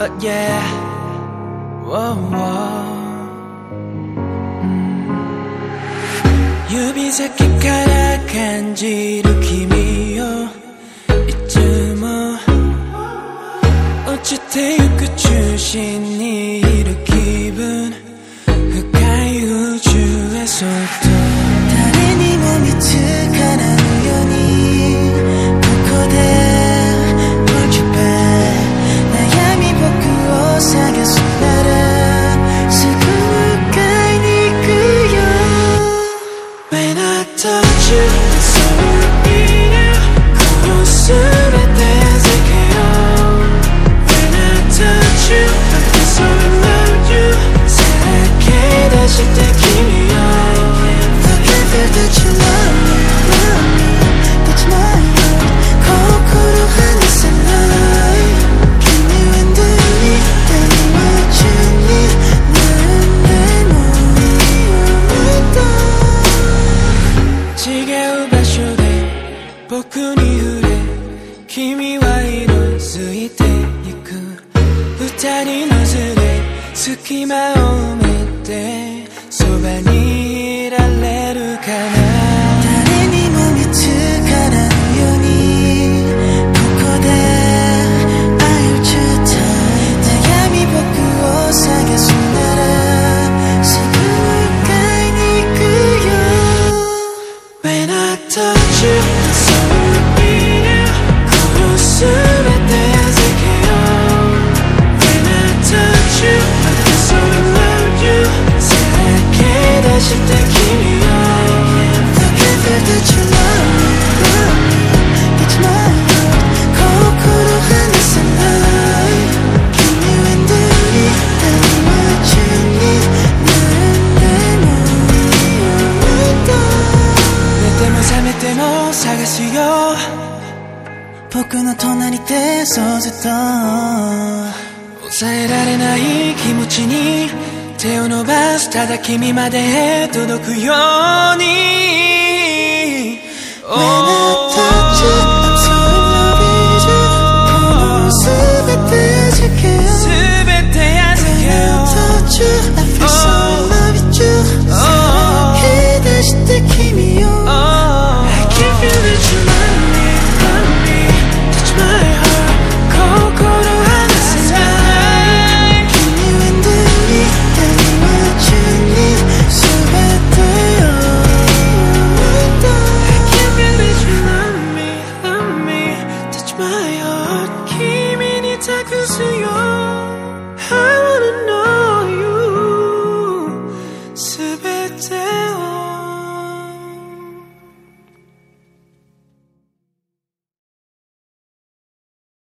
Yeah Whoa, whoa. 指先から感じる君をいつも落ちてゆく中心にいる気分深い宇宙へそっと should 二人のズレ隙間を埋めてそばにいられるかな？誰にも見つからぬようにここで悩み僕を探すならすぐ迎えに行くよ。When I touch you, so の全よ。僕の隣でそうずっと抑えられない気持ちに手を伸ばす。ただ君まで届くように。